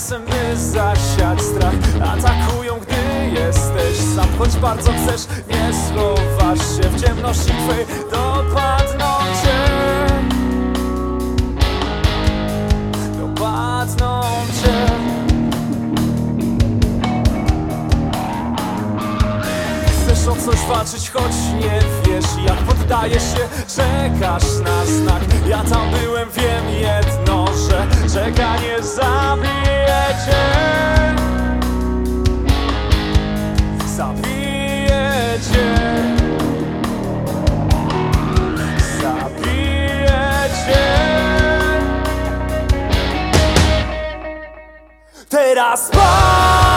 czasem by zasiać strach. Atakują, gdy jesteś sam Choć bardzo chcesz, nie schowasz się W ciemności twej dopadną cię. Dopadną cię. Chcesz o coś walczyć, choć nie wiesz Jak poddajesz się, czekasz na znak. Ja tam byłem, wiem jedno, że czekanie zabije Teraz patrz,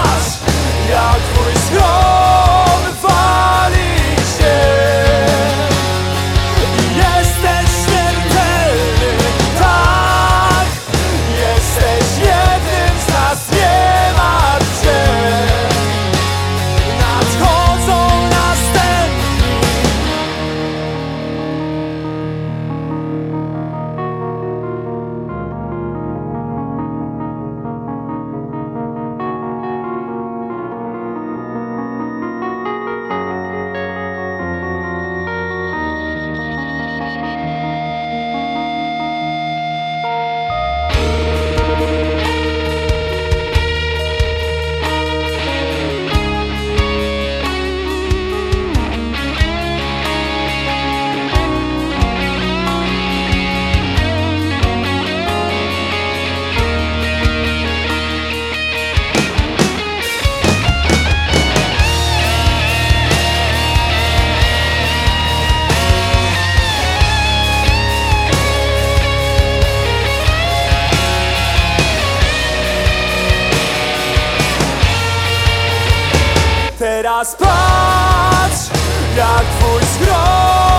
Teraz patrz, jak twój schron